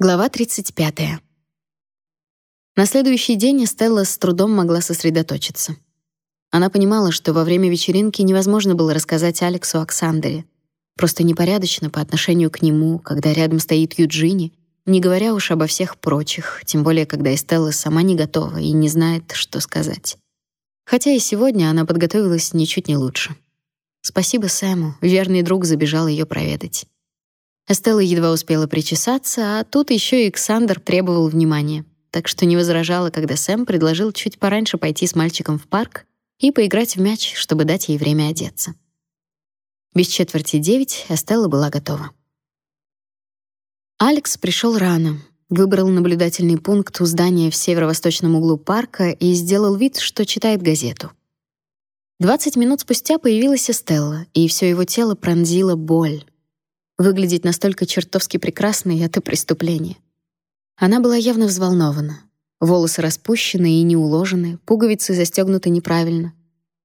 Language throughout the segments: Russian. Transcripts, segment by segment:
Глава 35. На следующий день Стелла с трудом могла сосредоточиться. Она понимала, что во время вечеринки невозможно было рассказать Алексу о Ксандере. Просто непорядочно по отношению к нему, когда рядом стоит Юджини, не говоря уж обо всех прочих, тем более когда Эстелла сама не готова и не знает, что сказать. Хотя и сегодня она подготовилась ничуть не лучше. Спасибо Сэму, верный друг забежал ее проведать. Эстелла едва успела причесаться, а тут еще и Александр требовал внимания. Так что не возражала, когда Сэм предложил чуть пораньше пойти с мальчиком в парк и поиграть в мяч, чтобы дать ей время одеться. Без четверти девять Эстелла была готова. Алекс пришел рано, выбрал наблюдательный пункт у здания в северо-восточном углу парка и сделал вид, что читает газету. Двадцать минут спустя появилась Эстелла, и все его тело пронзила боль. Выглядеть настолько чертовски прекрасной — это преступление. Она была явно взволнована. Волосы распущены и не уложены, пуговицы застегнуты неправильно.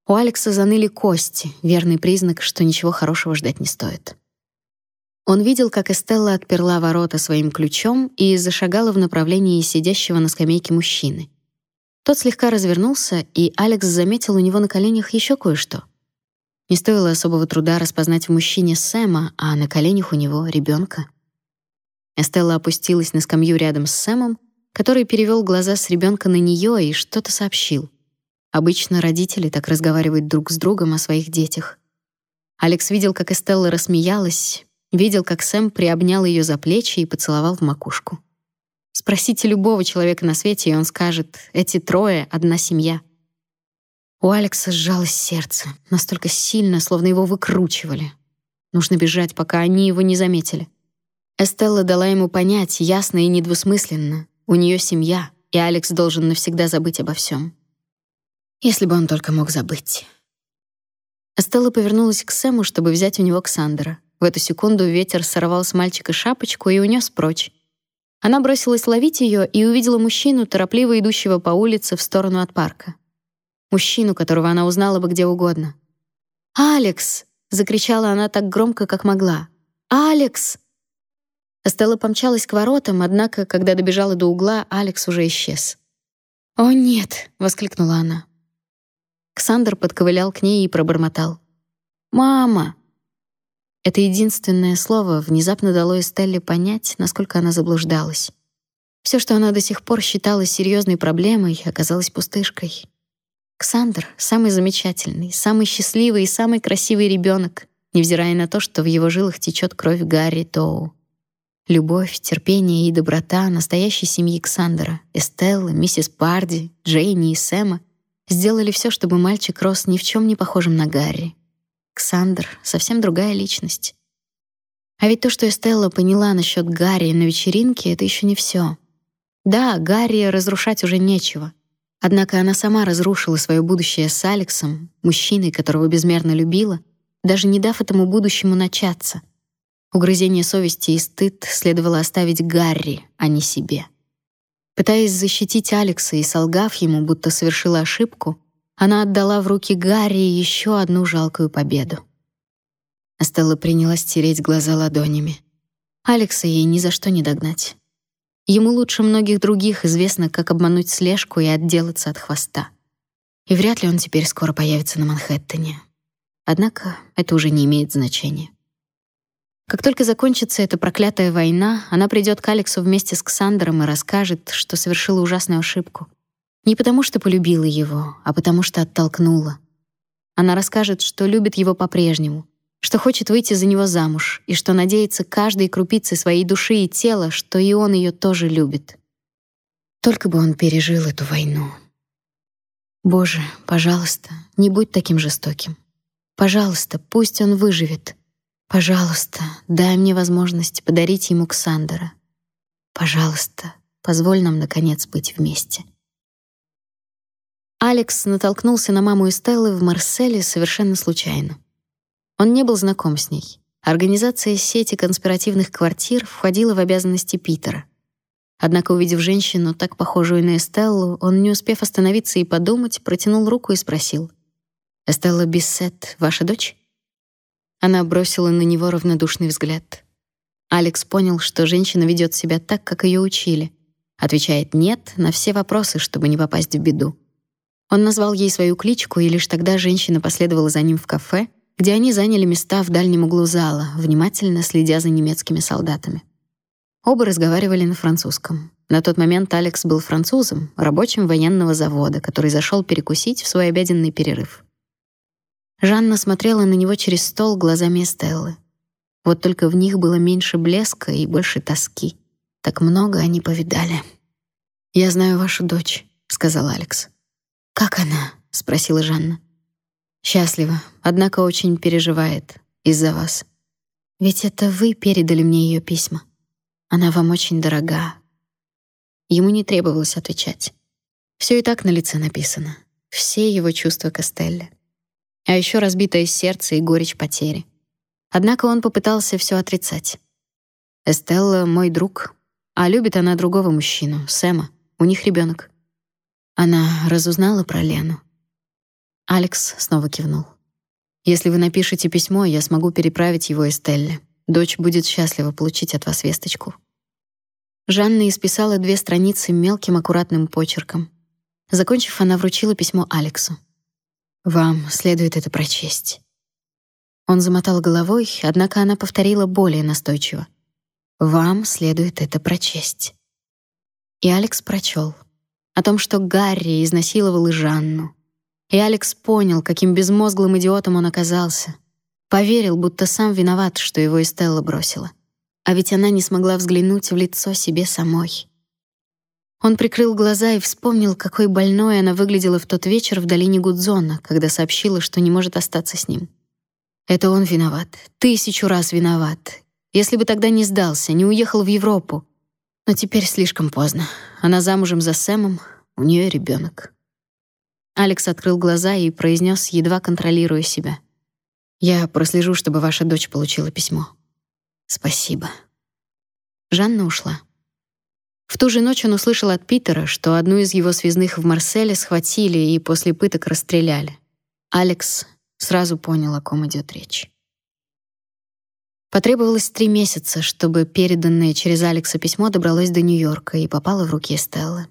У Алекса заныли кости, верный признак, что ничего хорошего ждать не стоит. Он видел, как Эстелла отперла ворота своим ключом и зашагала в направлении сидящего на скамейке мужчины. Тот слегка развернулся, и Алекс заметил у него на коленях еще кое-что. Не стоило особого труда распознать в мужчине Сэма, а на коленях у него ребенка. Эстелла опустилась на скамью рядом с Сэмом, который перевел глаза с ребенка на нее и что-то сообщил. Обычно родители так разговаривают друг с другом о своих детях. Алекс видел, как Эстелла рассмеялась, видел, как Сэм приобнял ее за плечи и поцеловал в макушку. Спросите любого человека на свете, и он скажет: "Эти трое одна семья". У Алекса сжалось сердце, настолько сильно, словно его выкручивали. Нужно бежать, пока они его не заметили. Эстелла дала ему понять ясно и недвусмысленно: у нее семья, и Алекс должен навсегда забыть обо всем. Если бы он только мог забыть. Эстелла повернулась к Сэму, чтобы взять у него Ксандера. В эту секунду ветер сорвал с мальчика шапочку и унес прочь. Она бросилась ловить ее и увидела мужчину, торопливо идущего по улице в сторону от парка. Мужчину, которого она узнала бы где угодно. «Алекс!» — закричала она так громко, как могла. «Алекс!» Стелла помчалась к воротам, однако, когда добежала до угла, Алекс уже исчез. «О, нет!» — воскликнула она. Ксандр подковылял к ней и пробормотал. «Мама!» Это единственное слово внезапно дало Эстелле понять, насколько она заблуждалась. Все, что она до сих пор считала серьезной проблемой, оказалось пустышкой. Ксандр — самый замечательный, самый счастливый и самый красивый ребенок, невзирая на то, что в его жилах течет кровь Гарри Тоу. Любовь, терпение и доброта настоящей семьи Ксандера, Эстеллы, миссис Парди, Джейни и Сэма сделали все, чтобы мальчик рос ни в чем не похожим на Гарри. Ксандр — совсем другая личность. А ведь то, что Эстелла поняла насчет Гарри на вечеринке, это еще не все. Да, Гарри разрушать уже нечего — Однако она сама разрушила свое будущее с Алексом, мужчиной, которого безмерно любила, даже не дав этому будущему начаться. Угрызение совести и стыд следовало оставить Гарри, а не себе. Пытаясь защитить Алекса и солгав ему, будто совершила ошибку, она отдала в руки Гарри еще одну жалкую победу. Стелла принялась тереть глаза ладонями. Алекса ей ни за что не догнать. Ему лучше многих других известно, как обмануть слежку и отделаться от хвоста. И вряд ли он теперь скоро появится на Манхэттене. Однако это уже не имеет значения. Как только закончится эта проклятая война, она придет к Алексу вместе с Ксандером и расскажет, что совершила ужасную ошибку. Не потому что полюбила его, а потому что оттолкнула. Она расскажет, что любит его по-прежнему, что хочет выйти за него замуж и что надеется каждой крупицей своей души и тела, что и он ее тоже любит. Только бы он пережил эту войну. Боже, пожалуйста, не будь таким жестоким. Пожалуйста, пусть он выживет. Пожалуйста, дай мне возможность подарить ему Ксандера. Пожалуйста, позволь нам наконец быть вместе. Алекс натолкнулся на маму Эстеллы в Марселе совершенно случайно. Он не был знаком с ней. Организация сети конспиративных квартир входила в обязанности Питера. Однако, увидев женщину, так похожую на Эстеллу, он, не успев остановиться и подумать, протянул руку и спросил. «Эстелла Биссет, ваша дочь?» Она бросила на него равнодушный взгляд. Алекс понял, что женщина ведет себя так, как ее учили. Отвечает «нет» на все вопросы, чтобы не попасть в беду. Он назвал ей свою кличку, и лишь тогда женщина последовала за ним в кафе, где они заняли места в дальнем углу зала, внимательно следя за немецкими солдатами. Оба разговаривали на французском. На тот момент Алекс был французом, рабочим военного завода, который зашел перекусить в свой обеденный перерыв. Жанна смотрела на него через стол глазами Стеллы. Вот только в них было меньше блеска и больше тоски. Так много они повидали. «Я знаю вашу дочь», — сказал Алекс. «Как она?» — спросила Жанна. «Счастлива, однако очень переживает из-за вас. Ведь это вы передали мне ее письма. Она вам очень дорога». Ему не требовалось отвечать. Все и так на лице написано. Все его чувства к Эстелле. А еще разбитое сердце и горечь потери. Однако он попытался все отрицать. Эстелла мой друг, а любит она другого мужчину, Сэма. У них ребенок. Она разузнала про Лену. Алекс снова кивнул. Если вы напишете письмо, я смогу переправить его Эстелле. Дочь будет счастлива получить от вас весточку. Жанна исписала две страницы мелким аккуратным почерком. Закончив, она вручила письмо Алексу. Вам следует это прочесть. Он замотал головой, однако она повторила более настойчиво. Вам следует это прочесть. И Алекс прочел о том, что Гарри изнасиловал и Жанну. И Алекс понял, каким безмозглым идиотом он оказался. Поверил, будто сам виноват, что его Эстелла бросила. А ведь она не смогла взглянуть в лицо себе самой. Он прикрыл глаза и вспомнил, какой больной она выглядела в тот вечер в долине Гудзона, когда сообщила, что не может остаться с ним. Это он виноват, тысячу раз виноват. Если бы тогда не сдался, не уехал в Европу, но теперь слишком поздно. Она замужем за Сэмом, у нее ребенок. Алекс открыл глаза и произнес, едва контролируя себя: "Я прослежу, чтобы ваша дочь получила письмо. Спасибо". Жанна ушла. В ту же ночь он услышал от Питера, что одну из его связных в Марселе схватили и после пыток расстреляли. Алекс сразу понял, о ком идет речь. Потребовалось три месяца, чтобы переданное через Алекса письмо добралось до Нью-Йорка и попало в руки Стеллы.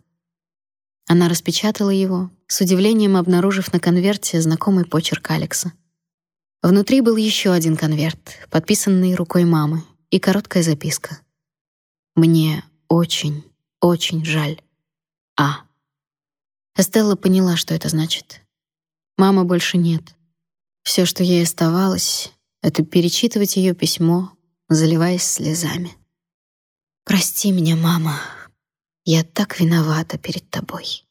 Она распечатала его, с удивлением обнаружив на конверте знакомый почерк Алекса. Внутри был еще один конверт, подписанный рукой мамы, и короткая записка. «Мне очень, очень жаль. А». Эстелла поняла, что это значит. Мамы больше нет. Все, что ей оставалось, это перечитывать ее письмо, заливаясь слезами. «Прости меня, мама. Я так виновата перед тобой».